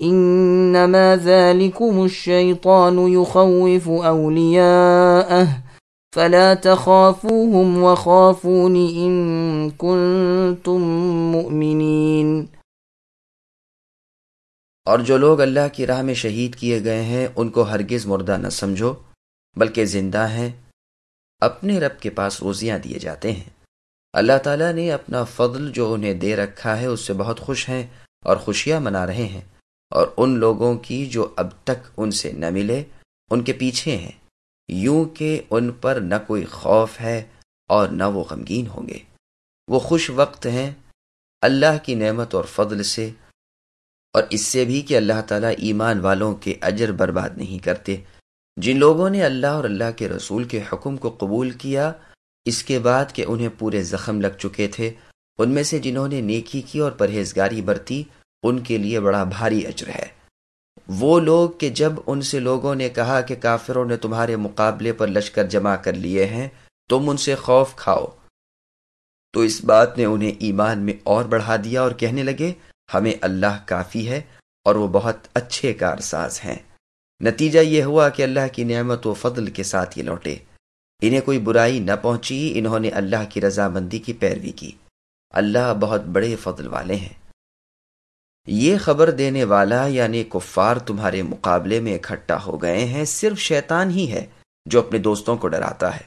انما ذلكم الشيطان يخوف اولياءه فلا تخافوهم وخافون ان كنتم مؤمنين اور جو لوگ اللہ کی راہ میں شہید کیے گئے ہیں، ان کو ہرگز مردہ نہ سمجھو، بلکہ زندہ ہیں، اپنے رب کے پاس روزیاں دیے جاتے ہیں۔ اللہ تعالیٰ نے اپنا فضل جو انہیں دے رکھا ہے، اس سے بہت خوش ہیں اور خوشیاں منا رہے ہیں۔ اور ان لوگوں کی جو اب تک ان سے نہ ملے، ان کے پیچھے ہیں، یوں کہ ان پر نہ کوئی خوف ہے اور نہ وہ غمگین ہوں گے۔ وہ خوش وقت ہیں اللہ کی نعمت اور فضل سے، اور اس سے بھی کہ اللہ تعالیٰ ایمان والوں کے اجر برباد نہیں کرتے۔ جن لوگوں نے اللہ اور اللہ کے رسول کے حکم کو قبول کیا، اس کے بعد کہ انہیں پورے زخم لگ چکے تھے، ان میں سے جنہوں نے نیکی کی اور پرہیزگاری برتی ان کے لیے بڑا بھاری اجر ہے۔ وہ لوگ کہ جب ان سے لوگوں نے کہا کہ کافروں نے تمہارے مقابلے پر لشکر جمع کر لیے ہیں، تم ان سے خوف کھاؤ۔ تو اس بات نے انہیں ایمان میں اور بڑھا دیا اور کہنے لگے، ہمیں اللہ کافی ہے اور وہ بہت اچھے کارساز ہیں۔ نتیجہ یہ ہوا کہ اللہ کی نعمت و فضل کے ساتھ یہ لوٹے۔ انہیں کوئی برائی نہ پہنچی، انہوں نے اللہ کی رضامندی کی پیروی کی۔ اللہ بہت بڑے فضل والے ہیں۔ یہ خبر دینے والا یعنی کفار تمہارے مقابلے میں اکٹھا ہو گئے ہیں، صرف شیطان ہی ہے جو اپنے دوستوں کو ڈراتا ہے۔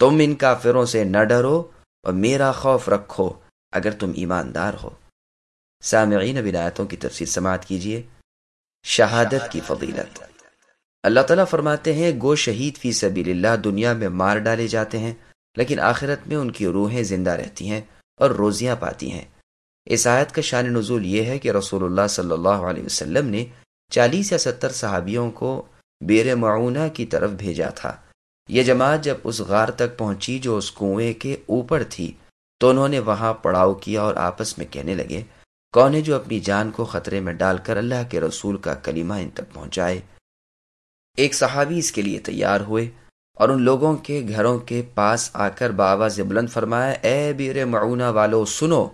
تم ان کافروں سے نہ ڈرو اور میرا خوف رکھو اگر تم ایماندار ہو۔ سامعین ولایتوں کی تفصیل سماعت کیجیے۔ شہادت کی فضیلت۔ اللہ تعالیٰ فرماتے ہیں، گو شہید فی سبیل اللہ دنیا میں مار ڈالے جاتے ہیں، لیکن آخرت میں ان کی روحیں زندہ رہتی ہیں اور روزیاں پاتی ہیں۔ اس آیت کا شان نزول یہ ہے کہ رسول اللہ صلی اللہ علیہ وسلم نے چالیس یا ستر صحابیوں کو بیر معونہ کی طرف بھیجا تھا۔ یہ جماعت جب اس غار تک پہنچی جو اس کنویں کے اوپر تھی، تو انہوں نے وہاں پڑاؤ کیا اور آپس میں کہنے لگے، کون ہے جو اپنی جان کو خطرے میں ڈال کر اللہ کے رسول کا کلمہ ان تک پہنچائے؟ ایک صحابی اس کے لیے تیار ہوئے اور ان لوگوں کے گھروں کے پاس آ کر بابا سے بلند فرمایا، اے بیر معونہ والو، سنو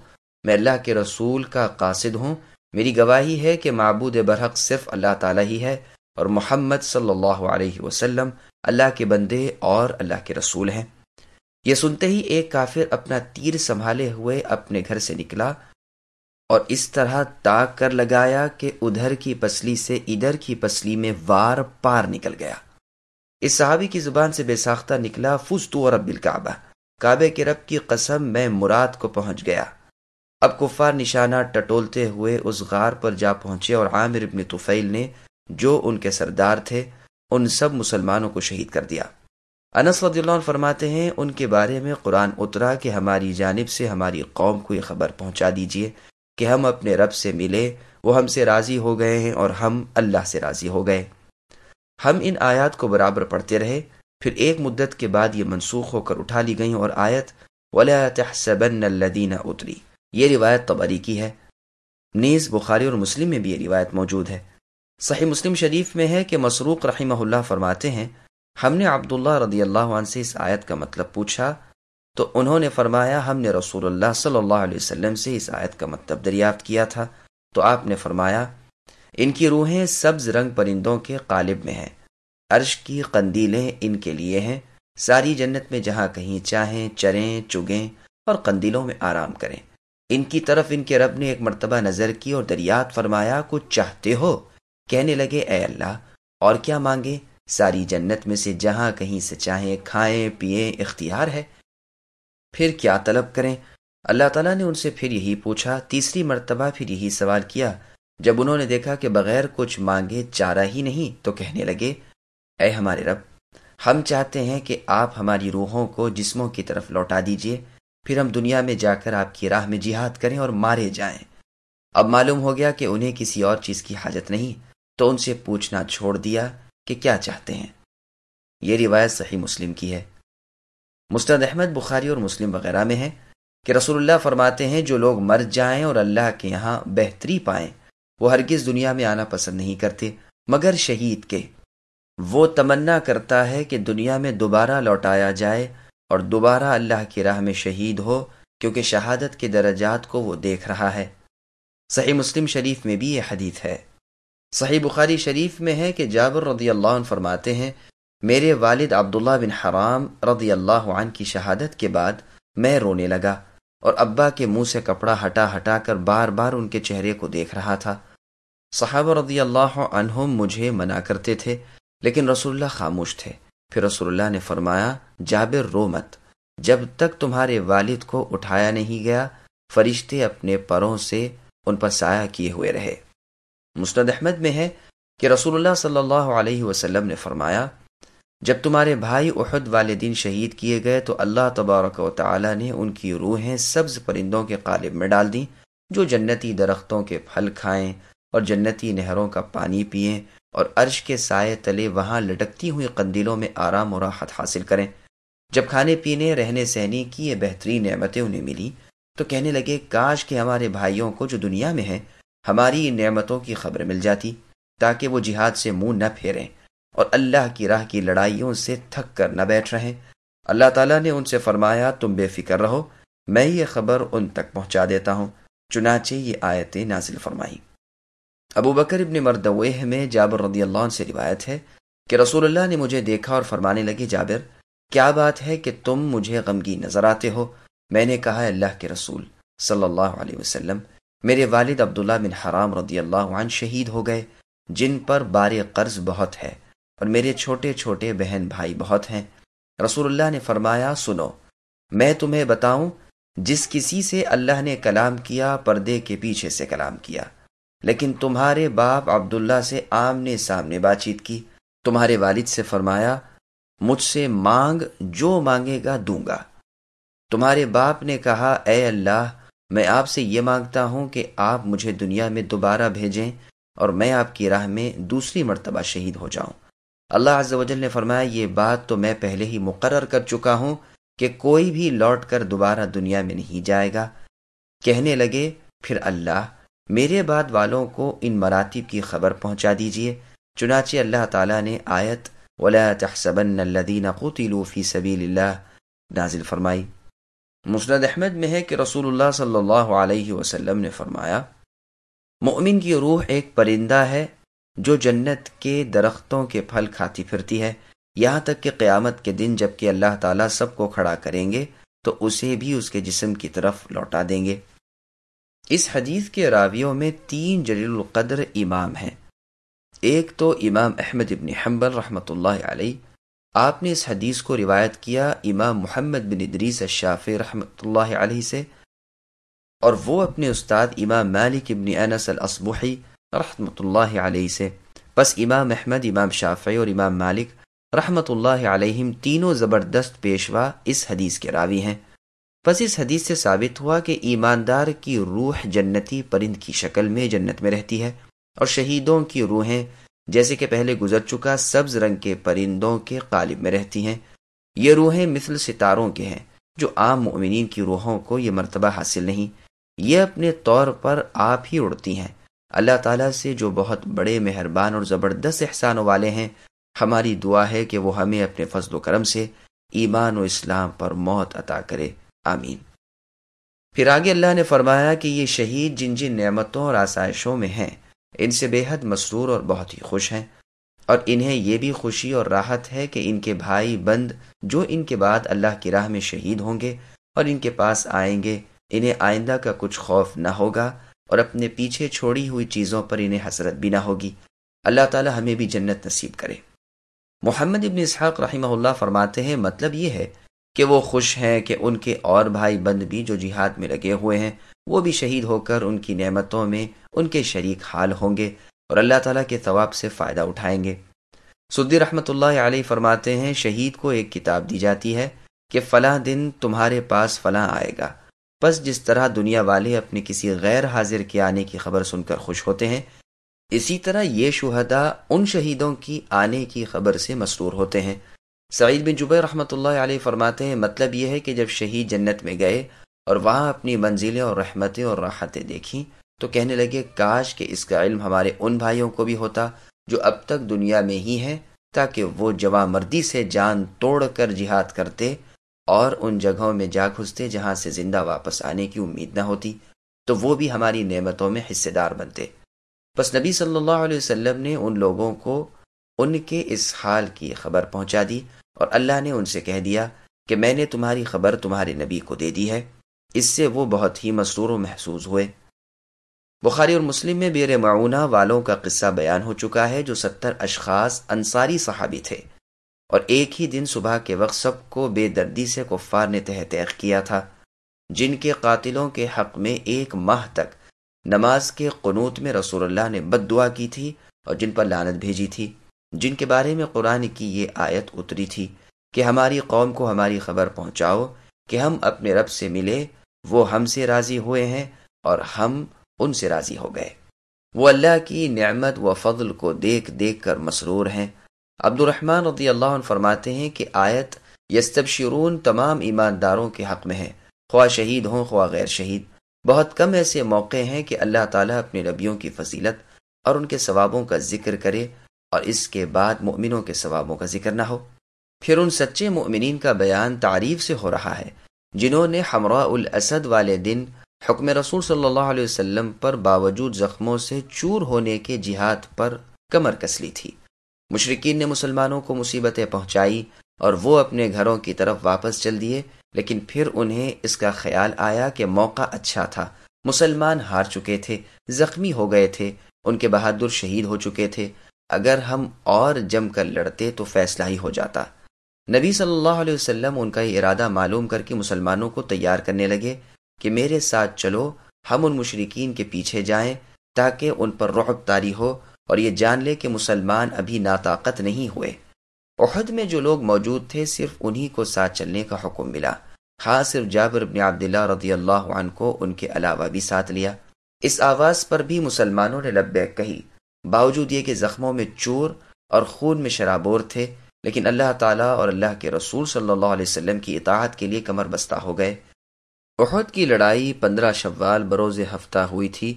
میں اللہ کے رسول کا قاصد ہوں۔ میری گواہی ہے کہ معبود برحق صرف اللہ تعالیٰ ہی ہے اور محمد صلی اللہ علیہ وسلم اللہ کے بندے اور اللہ کے رسول ہیں۔ یہ سنتے ہی ایک کافر اپنا تیر سنبھالے ہوئے اپنے گھر سے نکلا اور اس طرح تاک کر لگایا کہ ادھر کی پسلی سے ادھر کی پسلی میں وار پار نکل گیا۔ اس صحابی کی زبان سے بے ساختہ نکلا فستو رب الکعبہ، کعبے کے رب کی قسم، میں مراد کو پہنچ گیا۔ اب کفار نشانہ ٹٹولتے ہوئے اس غار پر جا پہنچے اور عامر ابن طفیل نے جو ان کے سردار تھے، ان سب مسلمانوں کو شہید کر دیا۔ انس رضی اللہ عنہ فرماتے ہیں، ان کے بارے میں قرآن اترا کہ ہماری جانب سے ہماری قوم کو یہ خبر پہنچا دیجیے کہ ہم اپنے رب سے ملے، وہ ہم سے راضی ہو گئے ہیں اور ہم اللہ سے راضی ہو گئے۔ ہم ان آیات کو برابر پڑھتے رہے، پھر ایک مدت کے بعد یہ منسوخ ہو کر اٹھا لی گئیں اور آیت، ولا تحسبن الذین اتری یہ روایت تبری کی ہے۔ نیز بخاری اور مسلم میں بھی یہ روایت موجود ہے۔ صحیح مسلم شریف میں ہے کہ مسروق رحمہ اللہ فرماتے ہیں، ہم نے عبداللہ رضی اللہ عنہ سے اس آیت کا مطلب پوچھا، تو انہوں نے فرمایا، ہم نے رسول اللہ صلی اللہ علیہ وسلم سے اس آیت کا مطلب دریافت کیا تھا۔ تو آپ نے فرمایا، ان کی روحیں سبز رنگ پرندوں کے قالب میں ہیں۔ عرش کی قندیلیں ان کے لیے ہیں۔ ساری جنت میں جہاں کہیں چاہیں، چریں، چگیں اور قندیلوں میں آرام کریں۔ ان کی طرف ان کے رب نے ایک مرتبہ نظر کی اور دریات فرمایا، کچھ چاہتے ہو؟ کہنے لگے، اے اللہ، اور کیا مانگے؟ ساری جنت میں سے جہاں کہیں سے چاہیں کھائیں، پیئیں، اختیار ہے۔ پھر کیا طلب کریں؟ اللہ تعالیٰ نے ان سے پھر یہی پوچھا۔ تیسری مرتبہ پھر یہی سوال کیا۔ جب انہوں نے دیکھا کہ بغیر کچھ مانگے چارہ ہی نہیں، تو کہنے لگے، اے ہمارے رب، ہم چاہتے ہیں کہ آپ ہماری روحوں کو جسموں کی طرف لوٹا دیجیے۔ پھر ہم دنیا میں جا کر آپ کی راہ میں جہاد کریں اور مارے جائیں۔ اب معلوم ہو گیا کہ انہیں کسی اور چیز کی حاجت نہیں، تو ان سے پوچھنا چھوڑ دیا کہ کیا چاہتے ہیں۔ یہ روایت صحیح مسلم کی ہے۔ مستد احمد، بخاری اور مسلم وغیرہ میں ہے کہ رسول اللہ فرماتے ہیں، جو لوگ مر جائیں اور اللہ کے یہاں بہتری پائیں، وہ ہرگز دنیا میں آنا پسند نہیں کرتے، مگر شہید کے۔ وہ تمنا کرتا ہے کہ دنیا میں دوبارہ لوٹایا جائے اور دوبارہ اللہ کی راہ میں شہید ہو کیونکہ شہادت کے درجات کو وہ دیکھ رہا ہے۔ صحیح مسلم شریف میں بھی یہ حدیث ہے۔ صحیح بخاری شریف میں ہے کہ جابر رضی اللہ عنہ فرماتے ہیں، میرے والد عبداللہ بن حرام رضی اللہ عنہ کی شہادت کے بعد میں رونے لگا اور ابا کے منہ سے کپڑا ہٹا ہٹا کر بار بار ان کے چہرے کو دیکھ رہا تھا۔ صحابہ رضی اللہ عنہم مجھے منع کرتے تھے، لیکن رسول اللہ خاموش تھے۔ پھر رسول اللہ نے فرمایا، جابر، رو مت۔ جب تک تمہارے والد کو اٹھایا نہیں گیا، فرشتے اپنے پروں سے ان پر سایہ کیے ہوئے رہے۔ مسند احمد میں ہے کہ رسول اللہ صلی اللہ علیہ وسلم نے فرمایا، جب تمہارے بھائی احد والے دن شہید کیے گئے تو اللہ تبارک و تعالی نے ان کی روحیں سبز پرندوں کے قالب میں ڈال دیں، جو جنتی درختوں کے پھل کھائیں اور جنتی نہروں کا پانی پئیں۔ اور عرش کے سائے تلے وہاں لٹکتی ہوئی قندیلوں میں آرام و راحت حاصل کریں۔ جب کھانے پینے، رہنے سہنے کی یہ بہترین نعمتیں انہیں ملی تو کہنے لگے، کاش کہ ہمارے بھائیوں کو جو دنیا میں ہیں، ہماری ان نعمتوں کی خبر مل جاتی، تاکہ وہ جہاد سے منہ نہ پھیریں اور اللہ کی راہ کی لڑائیوں سے تھک کر نہ بیٹھ رہیں۔ اللہ تعالیٰ نے ان سے فرمایا، تم بے فکر رہو، میں یہ خبر ان تک پہنچا دیتا ہوں۔ چنانچہ یہ آیتیں نازل فرمائی ابو بکر ابن مردوہ میں جابر رضی اللہ عنہ سے روایت ہے کہ رسول اللہ نے مجھے دیکھا اور فرمانے لگے، جابر، کیا بات ہے کہ تم مجھے غمگی نظر آتے ہو؟ میں نے کہا، اللہ کے رسول صلی اللہ علیہ وسلم، میرے والد عبداللہ بن حرام رضی اللہ عنہ شہید ہو گئے، جن پر بار قرض بہت ہے اور میرے چھوٹے چھوٹے بہن بھائی بہت ہیں۔ رسول اللہ نے فرمایا، سنو، میں تمہیں بتاؤں، جس کسی سے اللہ نے کلام کیا، پردے کے پیچھے سے کلام کیا۔ لیکن تمہارے باپ عبداللہ سے آمنے سامنے بات چیت کی۔ تمہارے والد سے فرمایا، مجھ سے مانگ، جو مانگے گا دوں گا۔ تمہارے باپ نے کہا، اے اللہ، میں آپ سے یہ مانگتا ہوں کہ آپ مجھے دنیا میں دوبارہ بھیجیں اور میں آپ کی راہ میں دوسری مرتبہ شہید ہو جاؤں۔ اللہ عز و جل نے فرمایا، یہ بات تو میں پہلے ہی مقرر کر چکا ہوں کہ کوئی بھی لوٹ کر دوبارہ دنیا میں نہیں جائے گا۔ کہنے لگے، پھر اللہ میرے بعد والوں کو ان مراتب کی خبر پہنچا دیجیے چنانچہ اللہ تعالیٰ نے آیت ولا تحسبن الذين قتلوا في سبيل الله نازل فرمائی۔ مسند احمد میں ہے کہ رسول اللہ صلی اللہ علیہ وسلم نے فرمایا مؤمن کی روح ایک پرندہ ہے جو جنت کے درختوں کے پھل کھاتی پھرتی ہے۔ یہاں تک کہ قیامت کے دن جبکہ اللہ تعالیٰ سب کو کھڑا کریں گے، تو اسے بھی اس کے جسم کی طرف لوٹا دیں گے۔ اس حدیث کے راویوں میں تین جلیل القدر امام ہیں۔ ایک تو امام احمد ابن حنبل رحمۃ اللہ علیہ۔ آپ نے اس حدیث کو روایت کیا امام محمد بن ادریس الشافی رحمۃ اللہ علیہ سے۔ اور وہ اپنے استاد امام مالک ابن انس الاسبحی رحمۃ اللہ علیہ سے۔ بس امام احمد، امام شافعی اور امام مالک رحمۃ اللہ علیہم تینوں زبردست پیشوا اس حدیث کے راوی ہیں۔ بس اس حدیث سے ثابت ہوا کہ ایماندار کی روح جنتی پرند کی شکل میں جنت میں رہتی ہے اور شہیدوں کی روحیں جیسے کہ پہلے گزر چکا سبز رنگ کے پرندوں کے قالب میں رہتی ہیں۔ یہ روحیں مثل ستاروں کے ہیں جو عام مؤمنین کی روحوں کو یہ مرتبہ حاصل نہیں۔ یہ اپنے طور پر آپ ہی اڑتی ہیں۔ اللہ تعالیٰ سے جو بہت بڑے مہربان اور زبردست احسان والے ہیں، ہماری دعا ہے کہ وہ ہمیں اپنے فضل و کرم سے ایمان و اسلام پر موت عطا کرے۔ آمین۔ پھر آگے اللہ نے فرمایا کہ یہ شہید جن جن نعمتوں اور آسائشوں میں ہیں، ان سے بے حد مسرور اور بہت ہی خوش ہیں۔ اور انہیں یہ بھی خوشی اور راحت ہے کہ ان کے بھائی بند جو ان کے بعد اللہ کی راہ میں شہید ہوں گے اور ان کے پاس آئیں گے، انہیں آئندہ کا کچھ خوف نہ ہوگا اور اپنے پیچھے چھوڑی ہوئی چیزوں پر انہیں حسرت بھی نہ ہوگی۔ اللہ تعالی ہمیں بھی جنت نصیب کرے۔ محمد ابن اسحاق رحمہ اللہ فرماتے ہیں مطلب یہ ہے کہ وہ خوش ہیں کہ ان کے اور بھائی بند بھی جو جہاد میں لگے ہوئے ہیں، وہ بھی شہید ہو کر ان کی نعمتوں میں ان کے شریک حال ہوں گے اور اللہ تعالیٰ کے ثواب سے فائدہ اٹھائیں گے۔ سدی رحمۃ اللہ علیہ فرماتے ہیں، شہید کو ایک کتاب دی جاتی ہے کہ فلاں دن تمہارے پاس فلاں آئے گا۔ بس جس طرح دنیا والے اپنے کسی غیر حاضر کے آنے کی خبر سن کر خوش ہوتے ہیں، اسی طرح یہ شہدا ان شہیدوں کی آنے کی خبر سے مسرور ہوتے ہیں۔ سعید بن جبیر رحمۃ اللہ علیہ فرماتے ہیں مطلب یہ ہے کہ جب شہید جنت میں گئے اور وہاں اپنی منزلیں اور رحمتیں اور راحتیں دیکھیں، تو کہنے لگے، کاش کہ اس کا علم ہمارے ان بھائیوں کو بھی ہوتا جو اب تک دنیا میں ہی ہیں، تاکہ وہ جواں مردی سے جان توڑ کر جہاد کرتے اور ان جگہوں میں جا گھستے جہاں سے زندہ واپس آنے کی امید نہ ہوتی، تو وہ بھی ہماری نعمتوں میں حصے دار بنتے۔ بس نبی صلی اللہ علیہ وسلم نے ان لوگوں کو ان کے اس حال کی خبر پہنچا دی اور اللہ نے ان سے کہہ دیا کہ میں نے تمہاری خبر تمہارے نبی کو دے دی ہے۔ اس سے وہ بہت ہی مسرور و محسوس ہوئے۔ بخاری اور مسلم میں بیر معاونہ والوں کا قصہ بیان ہو چکا ہے جو ستر اشخاص انصاری صحابی تھے۔ اور ایک ہی دن صبح کے وقت سب کو بے دردی سے کفار نے تحت کیا تھا، جن کے قاتلوں کے حق میں ایک ماہ تک نماز کے قنوت میں رسول اللہ نے بد دعا کی تھی اور جن پر لانت بھیجی تھی۔ جن کے بارے میں قرآن کی یہ آیت اتری تھی کہ ہماری قوم کو ہماری خبر پہنچاؤ کہ ہم اپنے رب سے ملے، وہ ہم سے راضی ہوئے ہیں اور ہم ان سے راضی ہو گئے۔ وہ اللہ کی نعمت و فضل کو دیکھ دیکھ کر مسرور ہیں۔ عبد الرحمن رضی اللہ عنہ فرماتے ہیں کہ آیت یستبشرون تمام ایمانداروں کے حق میں ہے۔ خواہ شہید ہوں، خواہ غیر شہید۔ بہت کم ایسے موقع ہیں کہ اللہ تعالیٰ اپنے نبیوں کی فضیلت اور ان کے ثوابوں کا ذکر کرے۔ اور اس کے بعد مؤمنوں کے ثوابوں کا ذکر نہ ہو۔ پھر ان سچے مؤمنین کا بیان تعریف سے ہو رہا ہے، جنہوں نے ہمراہ الاسد والے دن حکم رسول صلی اللہ علیہ وسلم پر باوجود زخموں سے چور ہونے کے جہاد پر کمر کس لی تھی۔ مشرقین نے مسلمانوں کو مصیبتیں پہنچائی اور وہ اپنے گھروں کی طرف واپس چل دیے، لیکن پھر انہیں اس کا خیال آیا کہ موقع اچھا تھا۔ مسلمان ہار چکے تھے، زخمی ہو گئے تھے، ان کے بہادر شہید ہو چکے تھے۔ اگر ہم اور جم کر لڑتے تو فیصلہ ہی ہو جاتا۔ نبی صلی اللہ علیہ وسلم ان کا یہ ارادہ معلوم کر کے مسلمانوں کو تیار کرنے لگے کہ میرے ساتھ چلو، ہم ان مشرقین کے پیچھے جائیں تاکہ ان پر رعب تاری ہو اور یہ جان لے کہ مسلمان ابھی ناطاقت نہیں ہوئے۔ عہد میں جو لوگ موجود تھے صرف انہی کو ساتھ چلنے کا حکم ملا۔ خاص صرف جابر بن عبداللہ رضی اللہ عنہ کو ان کے علاوہ بھی ساتھ لیا۔ اس آواز پر بھی مسلمانوں نے لبیک کہی باوجود یہ کہ زخموں میں چور اور خون میں شرابور تھے، لیکن اللہ تعالیٰ اور اللہ کے رسول صلی اللہ علیہ وسلم کی اطاعت کے لیے کمر بستہ ہو گئے۔ احد کی لڑائی پندرہ شوال بروز ہفتہ ہوئی تھی۔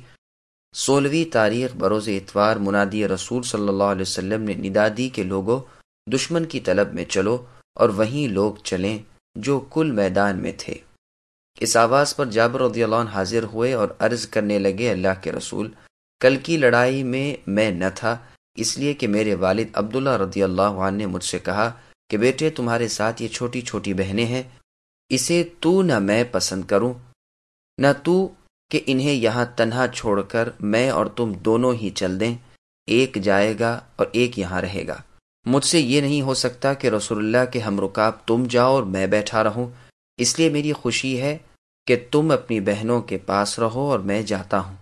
سولہویں تاریخ بروز اتوار منادی رسول صلی اللہ علیہ وسلم نے ندا دی کے لوگوں دشمن کی طلب میں چلو اور وہیں لوگ چلیں جو کل میدان میں تھے۔ اس آواز پر جابر رضی اللہ عنہ حاضر ہوئے اور عرض کرنے لگے اللہ کے رسول کل کی لڑائی میں میں نہ تھا، اس لیے کہ میرے والد عبداللہ رضی اللہ عنہ نے مجھ سے کہا کہ بیٹے، تمہارے ساتھ یہ چھوٹی چھوٹی بہنیں ہیں، اسے تو نہ میں پسند کروں، نہ تو کہ انہیں یہاں تنہا چھوڑ کر میں اور تم دونوں ہی چل دیں، ایک جائے گا اور ایک یہاں رہے گا۔ مجھ سے یہ نہیں ہو سکتا کہ رسول اللہ کے ہم رکاب تم جاؤ اور میں بیٹھا رہوں۔ اس لیے میری خوشی ہے کہ تم اپنی بہنوں کے پاس رہو اور میں جاتا ہوں۔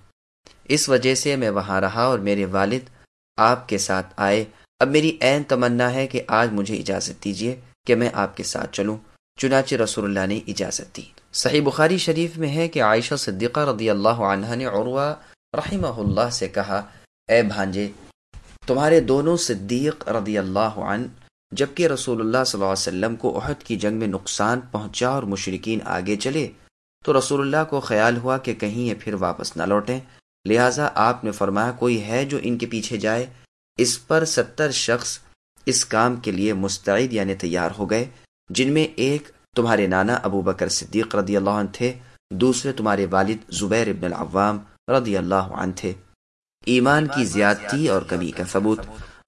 اس وجہ سے میں وہاں رہا اور میرے والد آپ کے ساتھ آئے۔ اب میری عین تمنا ہے کہ آج مجھے اجازت دیجیے کہ میں آپ کے ساتھ چلوں، چنانچہ رسول اللہ نے اجازت دی۔ صحیح بخاری شریف میں ہے کہ عائشہ صدیقہ رضی اللہ عنہ نے عروہ رحمہ اللہ سے کہا، اے بھانجے، تمہارے دونوں صدیق رضی اللہ عنہ، جبکہ رسول اللہ صلی اللہ علیہ وسلم کو عہد کی جنگ میں نقصان پہنچا اور مشرقین آگے چلے، تو رسول اللہ کو خیال ہوا کہ کہیں یہ پھر واپس نہ لوٹیں۔ لہٰذا آپ نے فرمایا کوئی ہے جو ان کے پیچھے جائے؟ اس پر ستر شخص اس کام کے لیے مستعد یعنی تیار ہو گئے، جن میں ایک تمہارے نانا ابو بکر صدیق رضی اللہ عنہ تھے، دوسرے تمہارے والد زبیر ابن العوام رضی اللہ عنہ تھے۔ ایمان کی زیادتی اور کمی کا ثبوت۔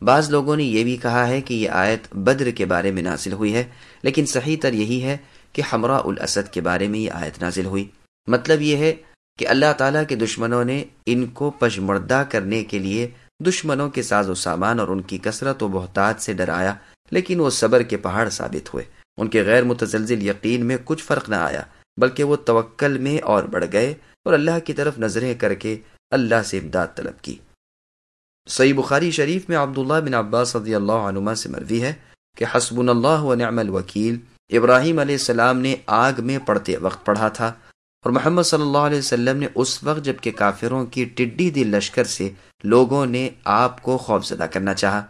بعض لوگوں نے یہ بھی کہا ہے کہ یہ آیت بدر کے بارے میں نازل ہوئی ہے، لیکن صحیح تر یہی ہے کہ ہمراہ الاسد کے بارے میں یہ آیت نازل ہوئی۔ مطلب یہ ہے کہ اللہ تعالیٰ کے دشمنوں نے ان کو پشمردہ کرنے کے لیے دشمنوں کے ساز و سامان اور ان کی کثرت و بہتات سے ڈرایا، لیکن وہ صبر کے پہاڑ ثابت ہوئے۔ ان کے غیر متزلزل یقین میں کچھ فرق نہ آیا، بلکہ وہ توکل میں اور بڑھ گئے اور اللہ کی طرف نظریں کر کے اللہ سے امداد طلب کی۔ صحیح بخاری شریف میں عبداللہ بن عباس رضی اللہ عنما سے مروی ہے کہ حسب اللہ و نعم الوکیل، ابراہیم علیہ السلام نے آگ میں پڑھتے وقت پڑھا تھا۔ اور محمد صلی اللہ علیہ وسلم نے اس وقت جبکہ کافروں کی ٹڈی دل لشکر سے لوگوں نے آپ کو خوف زدہ کرنا چاہا۔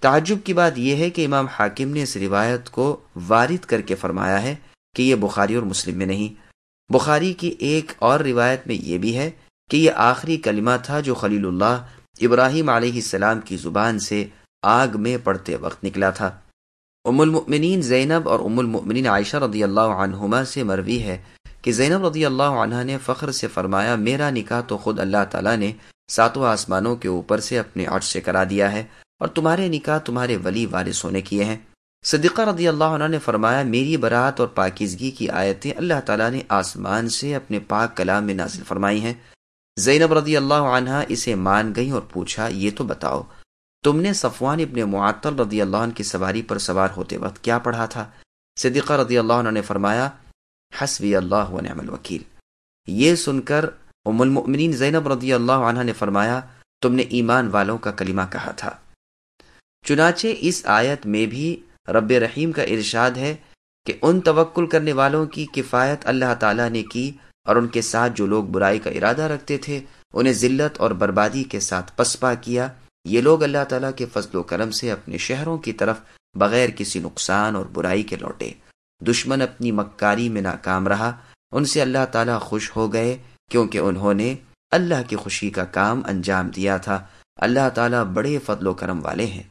تعجب کی بات یہ ہے کہ امام حاکم نے اس روایت کو وارد کر کے فرمایا ہے کہ یہ بخاری اور مسلم میں نہیں۔ بخاری کی ایک اور روایت میں یہ بھی ہے کہ یہ آخری کلمہ تھا جو خلیل اللہ ابراہیم علیہ السلام کی زبان سے آگ میں پڑھتے وقت نکلا تھا۔ ام المؤمنین زینب اور ام المؤمنین عائشہ رضی اللہ عنہما سے مروی ہے کہ زینب رضی اللہ عنہ نے فخر سے فرمایا، میرا نکاح تو خود اللہ تعالیٰ نے ساتوں آسمانوں کے اوپر سے اپنے عرش سے کرا دیا ہے اور تمہارے نکاح تمہارے ولی وارث ہونے کیے ہیں۔ صدیقہ رضی اللہ عنہ نے فرمایا، میری برات اور پاکیزگی کی آیتیں اللہ تعالیٰ نے آسمان سے اپنے پاک کلام میں نازل فرمائی ہیں۔ زینب رضی اللہ عنہ اسے مان گئی اور پوچھا، یہ تو بتاؤ، تم نے صفوان ابن معطل رضی اللہ عنہ کی سواری پر سوار ہوتے وقت کیا پڑھا تھا؟ صدیقہ رضی اللہ عنہ نے فرمایا حسبی اللہ و نعم الوکیل۔ یہ سن کر ام المؤمنین زینب رضی اللہ عنہ نے فرمایا، تم نے ایمان والوں کا کلمہ کہا تھا۔ چنانچہ اس آیت میں بھی رب رحیم کا ارشاد ہے کہ ان توکل کرنے والوں کی کفایت اللہ تعالیٰ نے کی اور ان کے ساتھ جو لوگ برائی کا ارادہ رکھتے تھے، انہیں ذلت اور بربادی کے ساتھ پسپا کیا۔ یہ لوگ اللہ تعالیٰ کے فضل و کرم سے اپنے شہروں کی طرف بغیر کسی نقصان اور برائی کے لوٹے۔ دشمن اپنی مکاری میں ناکام رہا۔ ان سے اللہ تعالیٰ خوش ہو گئے کیونکہ انہوں نے اللہ کی خوشی کا کام انجام دیا تھا۔ اللہ تعالیٰ بڑے فضل و کرم والے ہیں۔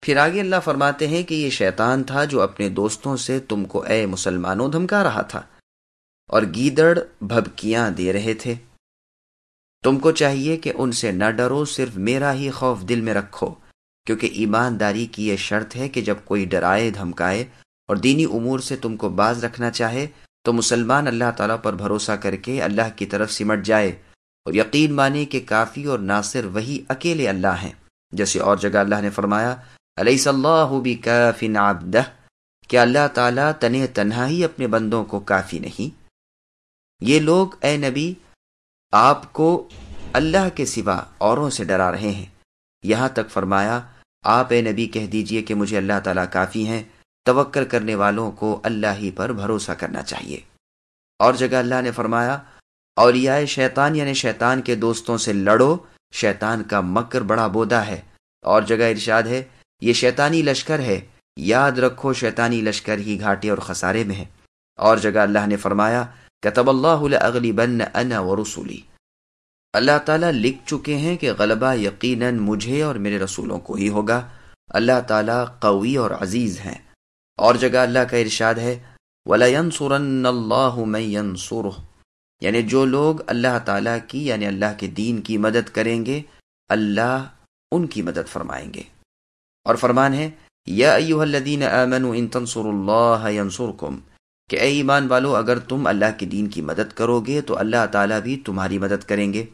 پھر آگے اللہ فرماتے ہیں کہ یہ شیطان تھا جو اپنے دوستوں سے تم کو اے مسلمانوں دھمکا رہا تھا اور گیدڑ بھبکیاں دے رہے تھے۔ تم کو چاہیے کہ ان سے نہ ڈرو، صرف میرا ہی خوف دل میں رکھو، کیونکہ ایمانداری کی یہ شرط ہے کہ جب کوئی ڈرائے، دھمکائے اور دینی امور سے تم کو باز رکھنا چاہے تو مسلمان اللہ تعالیٰ پر بھروسہ کر کے اللہ کی طرف سمٹ جائے اور یقین مانے کہ کافی اور ناصر وہی اکیلے اللہ ہیں۔ جیسے اور جگہ اللہ نے فرمایا علیہ صلی عبدہ کہ اللہ تعالیٰ تنہ تنہا ہی اپنے بندوں کو کافی نہیں؟ یہ لوگ اے نبی، آپ کو اللہ کے سوا اوروں سے ڈرا رہے ہیں۔ یہاں تک فرمایا، آپ اے نبی کہہ دیجیے کہ مجھے اللہ تعالیٰ کافی ہیں۔ توکر کرنے والوں کو اللہ ہی پر بھروسہ کرنا چاہیے۔ اور جگہ اللہ نے فرمایا اور شیطان یعنی شیطان کے دوستوں سے لڑو، شیطان کا مکر بڑا بودا ہے۔ اور جگہ ارشاد ہے، یہ شیطانی لشکر ہے۔ یاد رکھو، شیطانی لشکر ہی گھاٹے اور خسارے میں ہے۔ اور جگہ اللہ نے فرمایا، کتب اللہ بن انا رسولی اللہ تعالیٰ لکھ چکے ہیں کہ غلبہ یقیناً مجھے اور میرے رسولوں کو ہی ہوگا۔ اللہ تعالیٰ قوی اور عزیز ہیں۔ اور جگہ اللہ کا ارشاد ہے اللَّهُ مَن يَنصُرُهُ۔ یعنی جو لوگ اللہ تعالیٰ کی یعنی اللہ کے دین کی مدد کریں گے، اللہ ان کی مدد فرمائیں گے۔ اور فرمان ہے، یا ایوہ الذین آمنوا ان تنصروا اللہ ینصرکم۔ کہ اے ایمان والو، اگر تم اللہ کے دین کی مدد کرو گے، تو اللہ تعالیٰ بھی تمہاری مدد کریں گے۔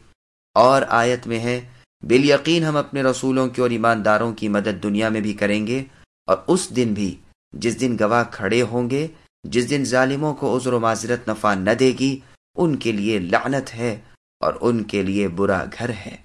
اور آیت میں ہے بال یقین ہم اپنے رسولوں کی اور ایمانداروں کی مدد دنیا میں بھی کریں گے، اور اس دن بھی جس دن گواہ کھڑے ہوں گے، جس دن ظالموں کو عذر و معذرت نفع نہ دے گی، ان کے لیے لعنت ہے اور ان کے لیے برا گھر ہے۔